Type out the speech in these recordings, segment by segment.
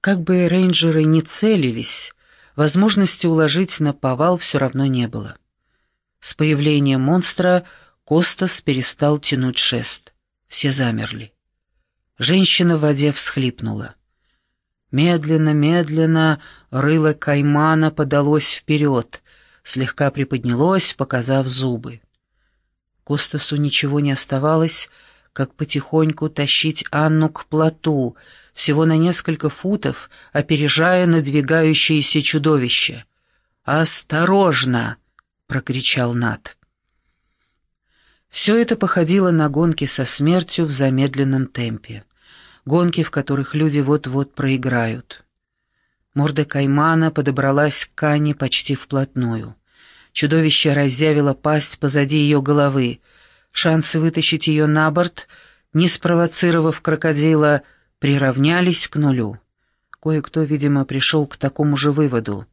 Как бы рейнджеры не целились, возможности уложить на повал все равно не было. С появлением монстра Костас перестал тянуть шест. Все замерли. Женщина в воде всхлипнула. Медленно, медленно рыло каймана подалось вперед, слегка приподнялось, показав зубы. Костасу ничего не оставалось, как потихоньку тащить Анну к плоту, всего на несколько футов, опережая надвигающееся чудовище. «Осторожно!» — прокричал Нат. Все это походило на гонки со смертью в замедленном темпе. Гонки, в которых люди вот-вот проиграют. Морда каймана подобралась к Кане почти вплотную. Чудовище разъявило пасть позади ее головы. Шансы вытащить ее на борт, не спровоцировав крокодила, приравнялись к нулю. Кое-кто, видимо, пришел к такому же выводу.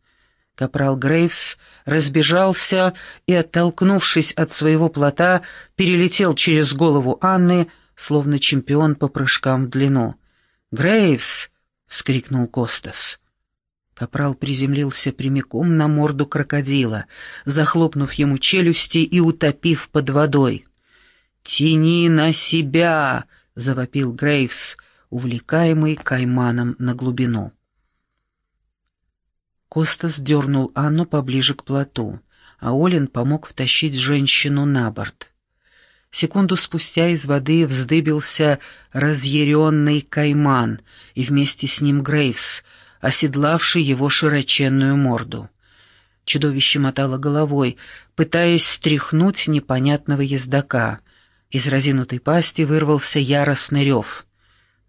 Капрал Грейвс разбежался и, оттолкнувшись от своего плота, перелетел через голову Анны, словно чемпион по прыжкам в длину. «Грейвс!» — вскрикнул Костас. Капрал приземлился прямиком на морду крокодила, захлопнув ему челюсти и утопив под водой. «Тяни на себя!» — завопил Грейвс, увлекаемый кайманом на глубину. Костас дернул Анну поближе к плоту, а Олин помог втащить женщину на борт. Секунду спустя из воды вздыбился разъяренный кайман, и вместе с ним Грейвс — оседлавший его широченную морду. Чудовище мотало головой, пытаясь стряхнуть непонятного ездока. Из разинутой пасти вырвался яростный рев.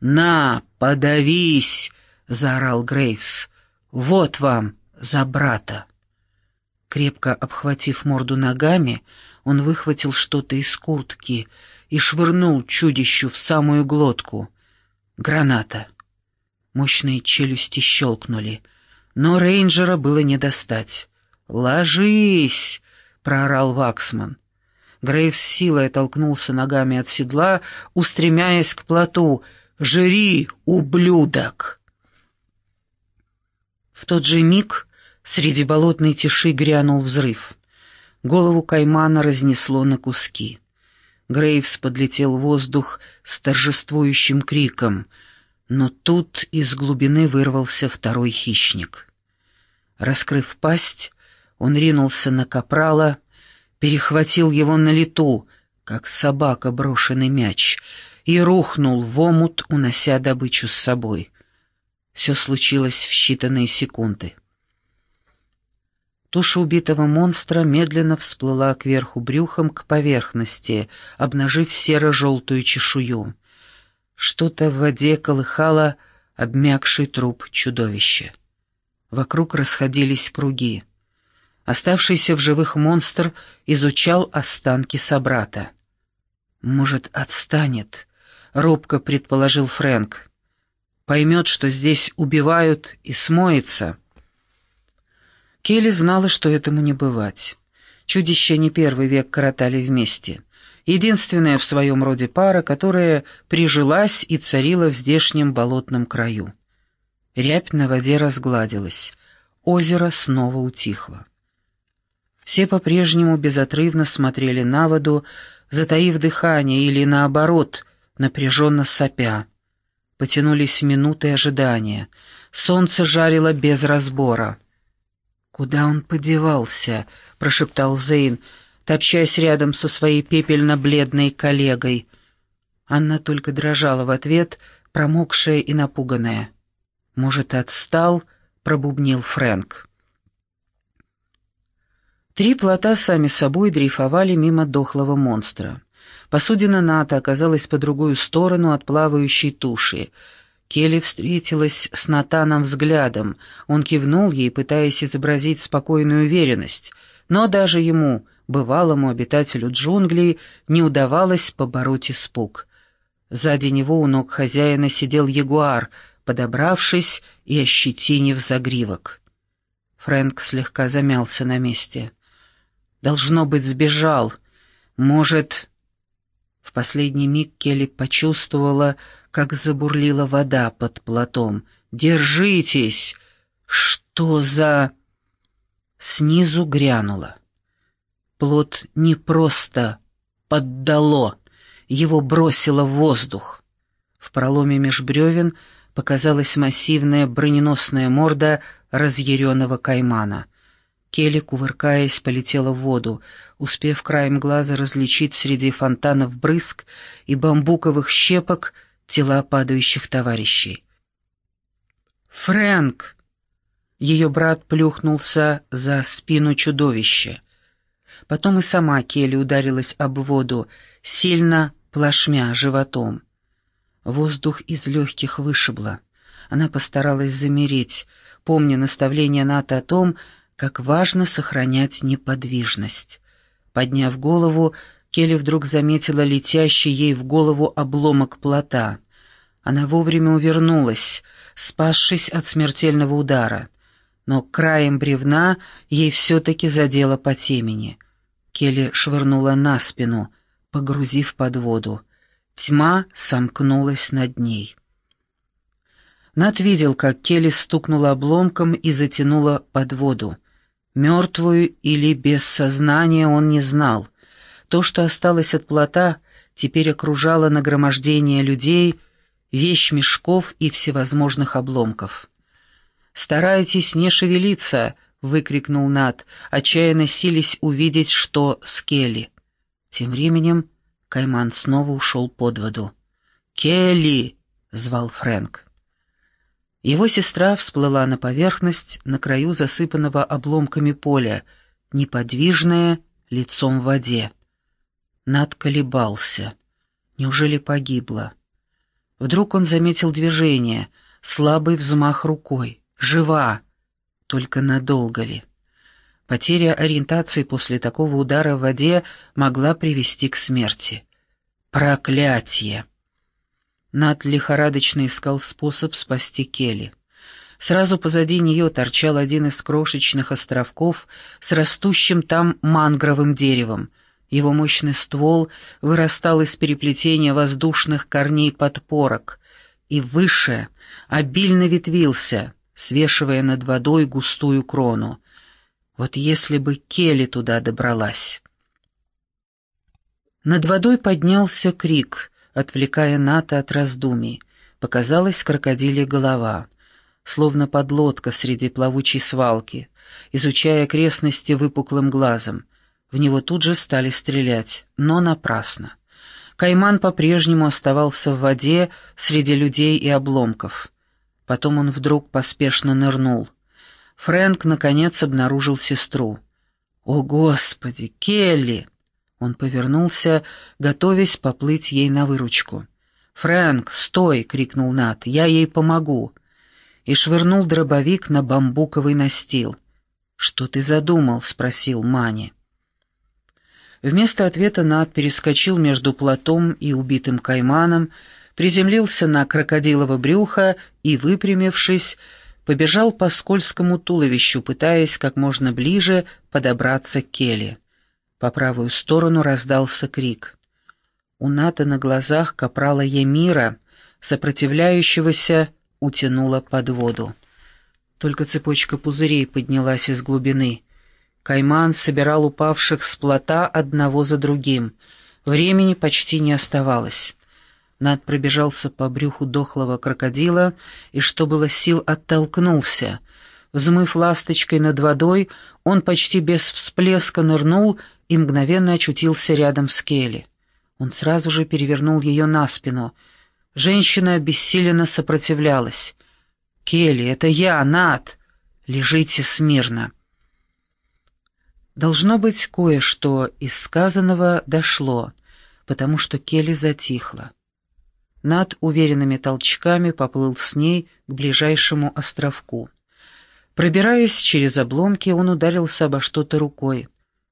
«На, подавись!» — заорал Грейвс. «Вот вам за брата!» Крепко обхватив морду ногами, он выхватил что-то из куртки и швырнул чудищу в самую глотку. Граната. Мощные челюсти щелкнули, но рейнджера было не достать. «Ложись!» — проорал Ваксман. Грейв с силой оттолкнулся ногами от седла, устремяясь к плоту. «Жри, ублюдок!» В тот же миг среди болотной тиши грянул взрыв. Голову каймана разнесло на куски. Грейвс подлетел в воздух с торжествующим криком — но тут из глубины вырвался второй хищник. Раскрыв пасть, он ринулся на капрала, перехватил его на лету, как собака брошенный мяч, и рухнул в омут, унося добычу с собой. Все случилось в считанные секунды. Туша убитого монстра медленно всплыла кверху брюхом к поверхности, обнажив серо-желтую чешую. Что-то в воде колыхало обмякший труп чудовища. Вокруг расходились круги. Оставшийся в живых монстр изучал останки собрата. «Может, отстанет?» — робко предположил Фрэнк. «Поймет, что здесь убивают, и смоется». Келли знала, что этому не бывать. Чудища не первый век коротали вместе единственная в своем роде пара, которая прижилась и царила в здешнем болотном краю. Рябь на воде разгладилась, озеро снова утихло. Все по-прежнему безотрывно смотрели на воду, затаив дыхание или, наоборот, напряженно сопя. Потянулись минуты ожидания. Солнце жарило без разбора. «Куда он подевался?» — прошептал Зейн — топчась рядом со своей пепельно-бледной коллегой. Анна только дрожала в ответ, промокшая и напуганная. «Может, отстал?» — пробубнил Фрэнк. Три плота сами собой дрейфовали мимо дохлого монстра. Посудина НАТО оказалась по другую сторону от плавающей туши. Келли встретилась с Натаном взглядом. Он кивнул ей, пытаясь изобразить спокойную уверенность. Но даже ему бывалому обитателю джунглей не удавалось побороть испуг. Сзади него у ног хозяина сидел ягуар, подобравшись и ощетинив загривок. Фрэнк слегка замялся на месте. «Должно быть, сбежал. Может...» В последний миг Келли почувствовала, как забурлила вода под платом, Держитесь! Что за...» Снизу грянуло. Плод не просто поддало, его бросило в воздух. В проломе меж бревен показалась массивная броненосная морда разъяренного каймана. Келли, кувыркаясь, полетела в воду, успев краем глаза различить среди фонтанов брызг и бамбуковых щепок тела падающих товарищей. «Фрэнк!» Ее брат плюхнулся за спину чудовища. Потом и сама Келли ударилась об воду, сильно плашмя животом. Воздух из легких вышибло. Она постаралась замереть, помня наставление Ната о том, как важно сохранять неподвижность. Подняв голову, Келли вдруг заметила летящий ей в голову обломок плота. Она вовремя увернулась, спасшись от смертельного удара. Но краем бревна ей все-таки задело по темени. Келли швырнула на спину, погрузив под воду. Тьма сомкнулась над ней. Над видел, как Келли стукнула обломком и затянула под воду. Мертвую или без сознания он не знал. То, что осталось от плота, теперь окружало нагромождение людей — вещь мешков и всевозможных обломков. «Старайтесь не шевелиться!» — выкрикнул Нат, отчаянно сились увидеть, что с Келли. Тем временем Кайман снова ушел под воду. «Келли!» — звал Фрэнк. Его сестра всплыла на поверхность на краю засыпанного обломками поля, неподвижная, лицом в воде. Над колебался. Неужели погибла? Вдруг он заметил движение, слабый взмах рукой. Жива! Только надолго ли? Потеря ориентации после такого удара в воде могла привести к смерти. Проклятие! Над лихорадочно искал способ спасти Келли. Сразу позади нее торчал один из крошечных островков с растущим там мангровым деревом — его мощный ствол вырастал из переплетения воздушных корней подпорок и выше обильно ветвился, свешивая над водой густую крону. Вот если бы Келли туда добралась. Над водой поднялся крик, отвлекая Ната от раздумий. Показалась крокодилья голова, словно подлодка среди плавучей свалки, изучая окрестности выпуклым глазом. В него тут же стали стрелять, но напрасно. Кайман по-прежнему оставался в воде среди людей и обломков. Потом он вдруг поспешно нырнул. Фрэнк, наконец, обнаружил сестру. «О, Господи, Келли!» Он повернулся, готовясь поплыть ей на выручку. «Фрэнк, стой!» — крикнул Нат. «Я ей помогу!» И швырнул дробовик на бамбуковый настил. «Что ты задумал?» — спросил Мани. Вместо ответа Над перескочил между плотом и убитым кайманом, приземлился на крокодилово брюхо и, выпрямившись, побежал по скользкому туловищу, пытаясь как можно ближе подобраться к Келли. По правую сторону раздался крик. У Ната на глазах капрала Емира, сопротивляющегося, утянула под воду. Только цепочка пузырей поднялась из глубины — Кайман собирал упавших с плота одного за другим. Времени почти не оставалось. Над пробежался по брюху дохлого крокодила и, что было сил, оттолкнулся. Взмыв ласточкой над водой, он почти без всплеска нырнул и мгновенно очутился рядом с Келли. Он сразу же перевернул ее на спину. Женщина обессиленно сопротивлялась. «Келли, это я, Над! Лежите смирно!» Должно быть, кое-что из сказанного дошло, потому что Келли затихла. Над уверенными толчками поплыл с ней к ближайшему островку. Пробираясь через обломки, он ударился обо что-то рукой.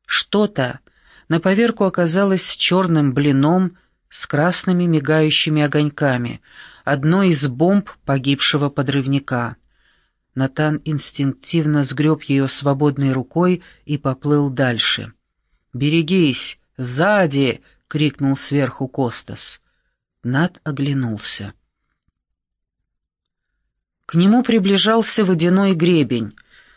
Что-то на поверку оказалось черным блином с красными мигающими огоньками, одной из бомб погибшего подрывника. Натан инстинктивно сгреб ее свободной рукой и поплыл дальше. «Берегись! Сзади!» — крикнул сверху Костас. Нат оглянулся. К нему приближался водяной гребень,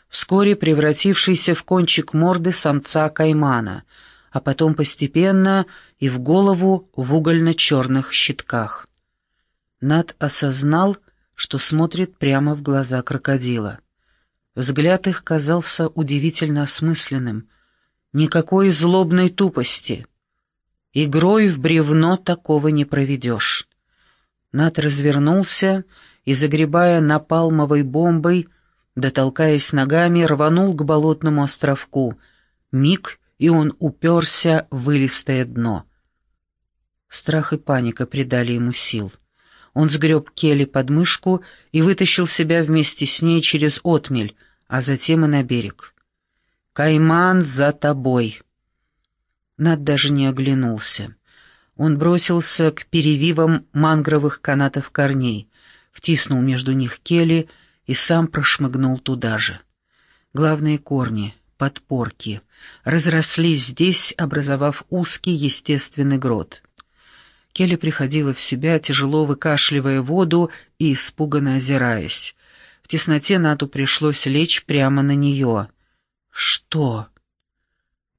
вскоре превратившийся в кончик морды самца каймана, а потом постепенно и в голову в угольно-черных щитках. Над осознал, что смотрит прямо в глаза крокодила. Взгляд их казался удивительно осмысленным. Никакой злобной тупости. Игрой в бревно такого не проведешь. Над развернулся и, загребая напалмовой бомбой, дотолкаясь ногами, рванул к болотному островку. Миг, и он уперся в вылистое дно. Страх и паника придали ему сил. Он сгреб Келли под мышку и вытащил себя вместе с ней через отмель, а затем и на берег. «Кайман за тобой!» Над даже не оглянулся. Он бросился к перевивам мангровых канатов корней, втиснул между них Келли и сам прошмыгнул туда же. Главные корни, подпорки, разрослись здесь, образовав узкий естественный грот. Келли приходила в себя, тяжело выкашливая воду и испуганно озираясь. В тесноте Нату пришлось лечь прямо на нее. «Что?»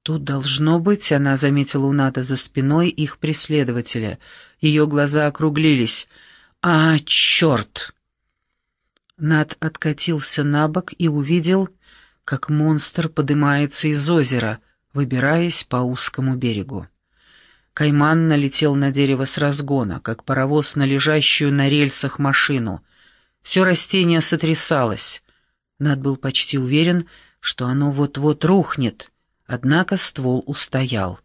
«Тут должно быть», — она заметила у Ната за спиной их преследователя. Ее глаза округлились. «А, черт!» Нат откатился на бок и увидел, как монстр поднимается из озера, выбираясь по узкому берегу. Кайман налетел на дерево с разгона, как паровоз на лежащую на рельсах машину. Все растение сотрясалось. Над был почти уверен, что оно вот-вот рухнет, однако ствол устоял.